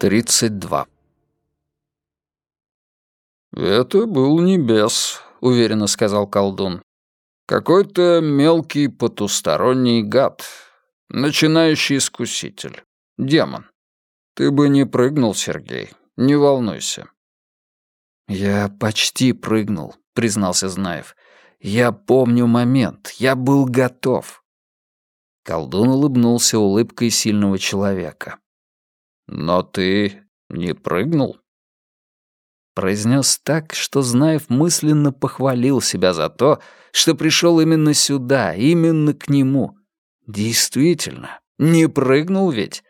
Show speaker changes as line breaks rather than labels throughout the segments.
32. «Это был небес», — уверенно сказал колдун. «Какой-то мелкий потусторонний гад, начинающий искуситель, демон. Ты бы не прыгнул, Сергей, не волнуйся».
«Я почти прыгнул», — признался Знаев. «Я помню момент, я был готов». Колдун улыбнулся улыбкой сильного человека.
«Но ты не прыгнул?»
Произнес так, что Знаев мысленно похвалил себя за то, что пришел именно сюда, именно к нему. Действительно, не прыгнул ведь.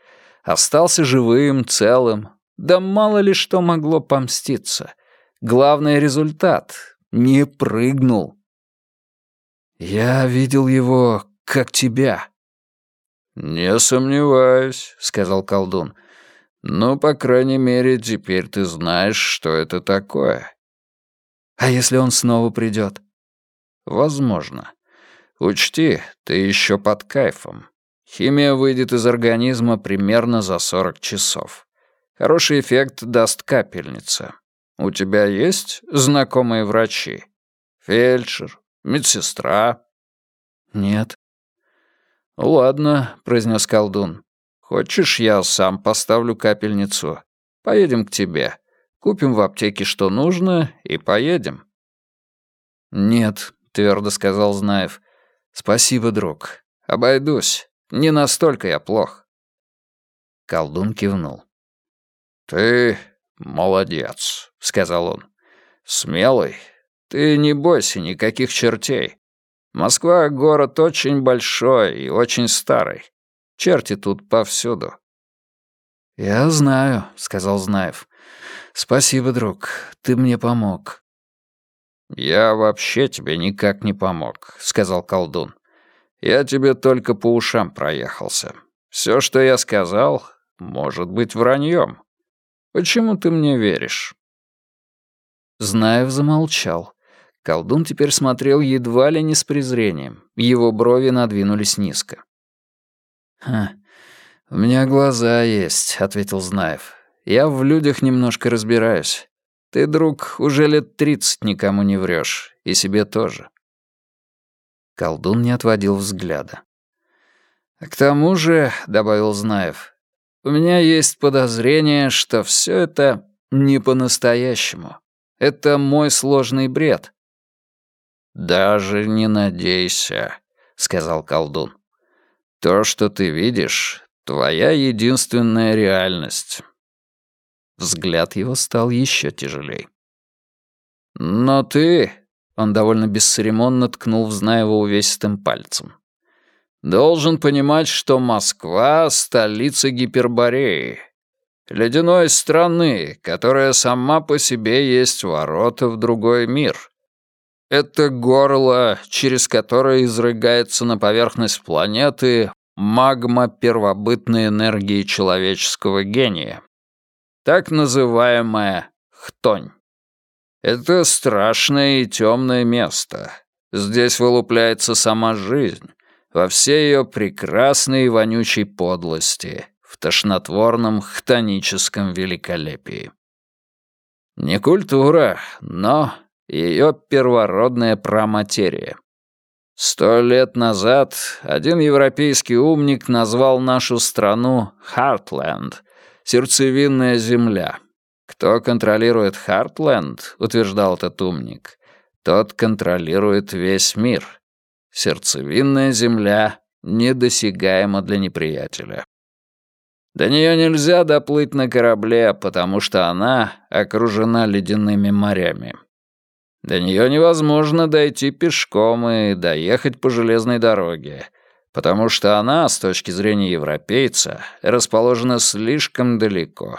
Остался живым, целым. Да мало ли что могло помститься. Главный результат — не прыгнул. «Я видел его, как тебя».
«Не сомневаюсь», — сказал колдун. «Ну, по крайней мере, теперь ты знаешь, что это такое».
«А если он снова придет?»
«Возможно. Учти, ты еще под кайфом. Химия выйдет из организма примерно за 40 часов. Хороший эффект даст капельница. У тебя есть знакомые врачи? Фельдшер? Медсестра?»
«Нет».
«Ладно», — произнес колдун. Хочешь, я сам поставлю капельницу? Поедем к тебе. Купим в аптеке, что нужно, и поедем».
«Нет», — твердо сказал Знаев. «Спасибо, друг.
Обойдусь. Не настолько я плох».
Колдун кивнул.
«Ты молодец», — сказал он. «Смелый. Ты не бойся никаких чертей. Москва — город очень большой и очень старый. Черти тут повсюду».
«Я знаю», — сказал Знаев. «Спасибо, друг, ты мне помог».
«Я вообще тебе никак не помог», — сказал колдун. «Я тебе только по ушам проехался. Все, что я сказал, может быть враньем. Почему ты мне веришь?»
Знаев замолчал. Колдун теперь смотрел едва ли не с презрением. Его брови надвинулись низко. «Ха, у меня глаза есть», — ответил Знаев. «Я в людях немножко разбираюсь. Ты, друг, уже лет тридцать никому не врешь, и себе тоже». Колдун не отводил взгляда. «А к тому же», — добавил Знаев, — «у меня есть подозрение, что все это не по-настоящему. Это мой сложный бред».
«Даже не надейся», — сказал колдун. То, что ты видишь, твоя единственная реальность.
Взгляд его стал еще тяжелее.
Но ты, он довольно бесцеремонно ткнул в Знаева увесистым пальцем, должен понимать, что Москва — столица Гипербореи, ледяной страны, которая сама по себе есть ворота в другой мир. Это горло, через которое изрыгается на поверхность планеты магма первобытной энергии человеческого гения. Так называемая хтонь. Это страшное и темное место. Здесь вылупляется сама жизнь во всей ее прекрасной и вонючей подлости, в тошнотворном хтоническом великолепии. Не культура, но ее первородная праматерия. Сто лет назад один европейский умник назвал нашу страну «Хартленд» — «сердцевинная земля». Кто контролирует Хартленд, утверждал этот умник, тот контролирует весь мир. Сердцевинная земля недосягаема для неприятеля. До нее нельзя доплыть на корабле, потому что она окружена ледяными морями. До нее невозможно дойти пешком и доехать по железной дороге, потому что она, с точки зрения европейца, расположена слишком далеко.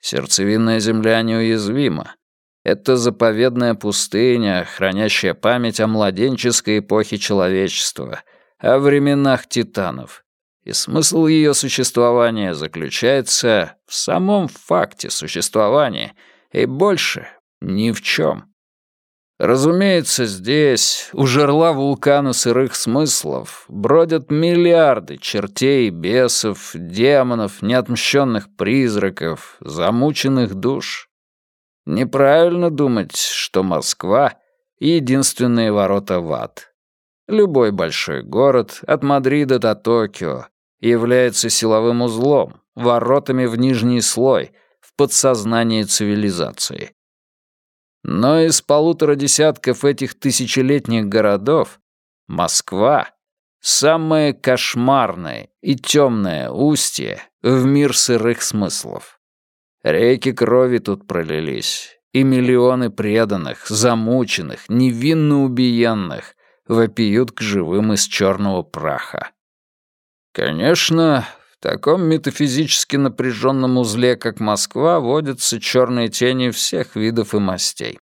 Сердцевинная земля неуязвима. Это заповедная пустыня, хранящая память о младенческой эпохе человечества, о временах титанов. И смысл ее существования заключается в самом факте существования, и больше ни в чем. Разумеется, здесь, у жерла вулкана сырых смыслов, бродят миллиарды чертей, бесов, демонов, неотмщенных призраков, замученных душ. Неправильно думать, что Москва — единственные ворота в ад. Любой большой город, от Мадрида до Токио, является силовым узлом, воротами в нижний слой, в подсознание цивилизации. Но из полутора десятков этих тысячелетних городов Москва — самое кошмарное и темное устье в мир сырых смыслов. Реки крови тут пролились, и миллионы преданных, замученных, невинно убиенных вопиют к живым из черного праха. Конечно, таком метафизически напряженном узле, как Москва, водятся черные тени всех видов и мастей.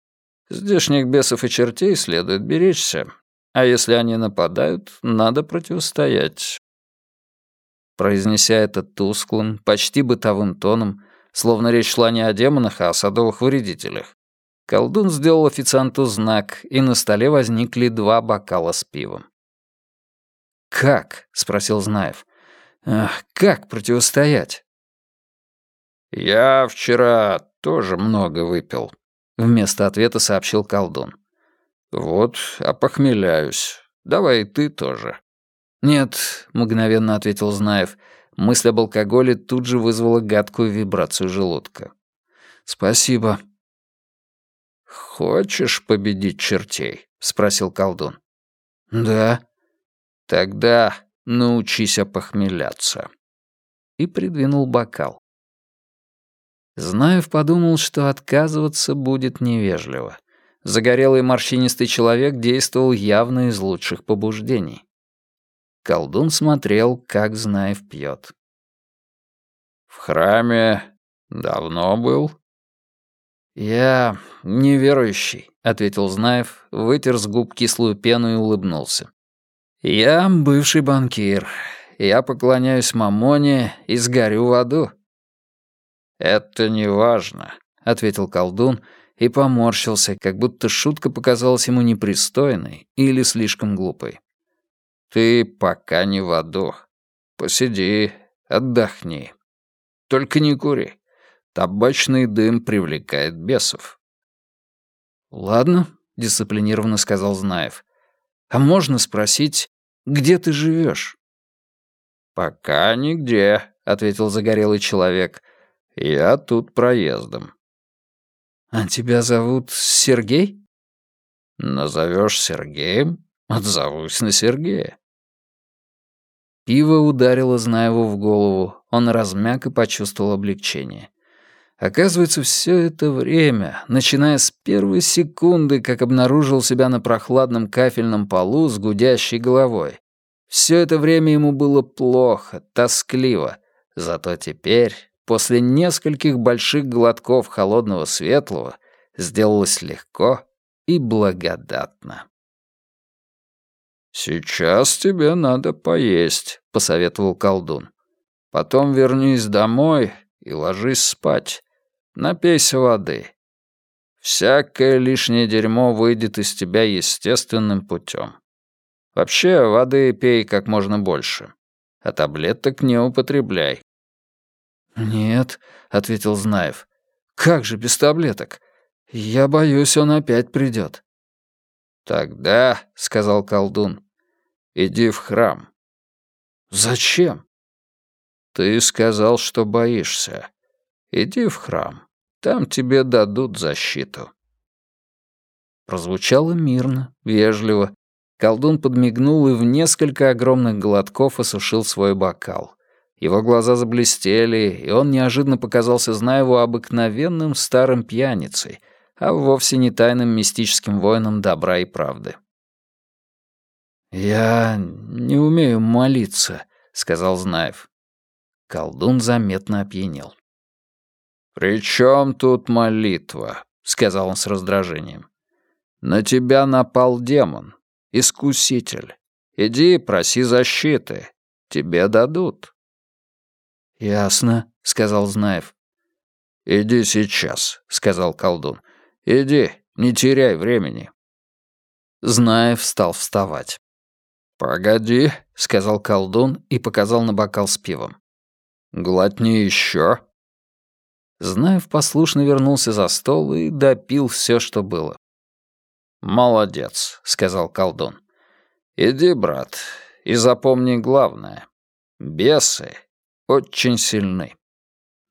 Здешних бесов и чертей следует беречься, а если они нападают, надо противостоять. Произнеся это тусклым, почти бытовым тоном, словно речь шла не о демонах, а о садовых вредителях, колдун сделал официанту знак, и на столе возникли два бокала с пивом. «Как?» — спросил Знаев. Ах, как противостоять? «Я вчера тоже много выпил», — вместо ответа сообщил колдун. «Вот, опохмеляюсь. Давай и ты тоже». «Нет», — мгновенно ответил Знаев. Мысль об алкоголе тут же вызвала гадкую вибрацию желудка. «Спасибо». «Хочешь победить чертей?» — спросил колдун. «Да». «Тогда научись опохмеляться». И придвинул бокал. Знаев подумал, что отказываться будет невежливо. Загорелый морщинистый человек действовал явно из лучших побуждений. Колдун смотрел, как Знаев пьет. «В храме давно был?» «Я неверующий», — ответил Знаев, вытер с губ кислую пену и улыбнулся. «Я бывший банкир. Я поклоняюсь мамоне и сгорю в аду». «Это не важно», — ответил колдун и поморщился, как будто шутка показалась ему непристойной или слишком глупой. «Ты пока не в аду. Посиди, отдохни. Только не кури. Табачный дым привлекает бесов». «Ладно», — дисциплинированно сказал Знаев. «А можно спросить, где ты живешь?» «Пока нигде», — ответил загорелый человек. «Я тут проездом». «А тебя зовут Сергей?» «Назовешь Сергеем? Отзовусь на Сергея».
Пиво ударило Знаеву в голову. Он размяк и почувствовал облегчение. Оказывается, все это время, начиная с первой секунды, как обнаружил себя на прохладном кафельном полу с гудящей головой, все это время ему было плохо, тоскливо. Зато теперь, после нескольких больших глотков холодного светлого, сделалось легко и благодатно.
«Сейчас тебе надо поесть», — посоветовал колдун. «Потом вернись домой и ложись спать. Напейся воды. Всякое лишнее дерьмо выйдет из тебя естественным путем. Вообще, воды пей как можно больше, а таблеток не употребляй».
«Нет», — ответил Знаев. «Как же без таблеток? Я боюсь, он опять придет».
«Тогда», — сказал колдун, — «иди в храм».
«Зачем?»
«Ты сказал, что боишься. Иди в храм. Там тебе дадут защиту».
Прозвучало мирно, вежливо. Колдун подмигнул и в несколько огромных глотков осушил свой бокал. Его глаза заблестели, и он неожиданно показался Знаеву обыкновенным старым пьяницей, а вовсе не тайным мистическим воином добра и правды. «Я не умею молиться», — сказал Знаев. Колдун заметно опьянел.
«При чем тут молитва?» — сказал он с раздражением. «На тебя напал демон, искуситель. Иди проси защиты. Тебе дадут».
«Ясно», — сказал Знаев.
«Иди сейчас», — сказал колдун. «Иди, не теряй времени.
Знаев стал вставать.
«Погоди», —
сказал колдун и показал на бокал с пивом.
«Глотни еще».
Знаев послушно вернулся за стол и допил все, что было.
«Молодец», — сказал колдун. «Иди, брат, и запомни главное. Бесы очень сильны.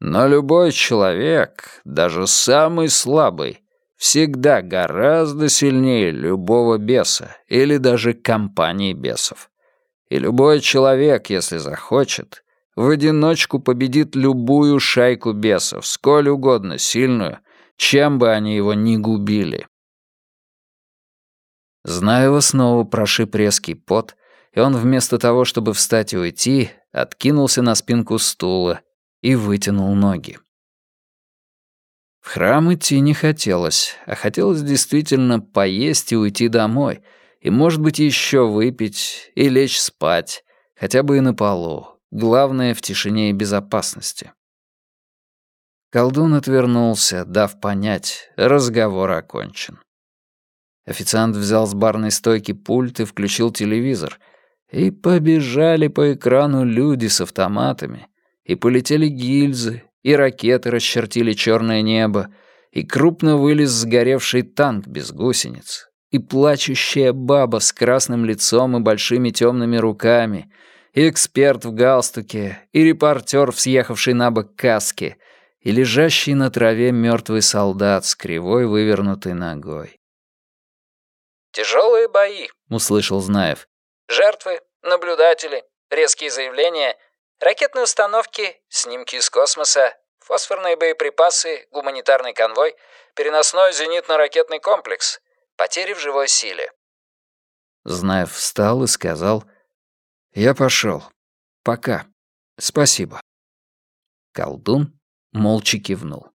Но любой человек, даже самый слабый, всегда гораздо сильнее любого беса или даже компании бесов. И любой человек, если захочет, в одиночку победит любую шайку бесов, сколь угодно сильную, чем бы они его ни губили.
Знаева снова прошиб резкий пот, и он вместо того, чтобы встать и уйти, откинулся на спинку стула и вытянул ноги. В храм идти не хотелось, а хотелось действительно поесть и уйти домой, и, может быть, еще выпить и лечь спать, хотя бы и на полу, главное — в тишине и безопасности. Колдун отвернулся, дав понять, разговор окончен. Официант взял с барной стойки пульт и включил телевизор. И побежали по экрану люди с автоматами. И полетели гильзы, и ракеты расчертили черное небо, и крупно вылез сгоревший танк без гусениц, и плачущая баба с красным лицом и большими темными руками, эксперт в галстуке, и репортер в съехавшей на бок каске, и лежащий на траве мертвый солдат с кривой вывернутой ногой.
«Тяжелые бои», —
услышал Знаев.
«Жертвы, наблюдатели, резкие заявления, ракетные установки, снимки из космоса, фосфорные боеприпасы, гуманитарный конвой, переносной зенитно-ракетный комплекс, потери в живой силе».
Знаев встал и сказал, «Я пошел. Пока. Спасибо». Колдун молча кивнул.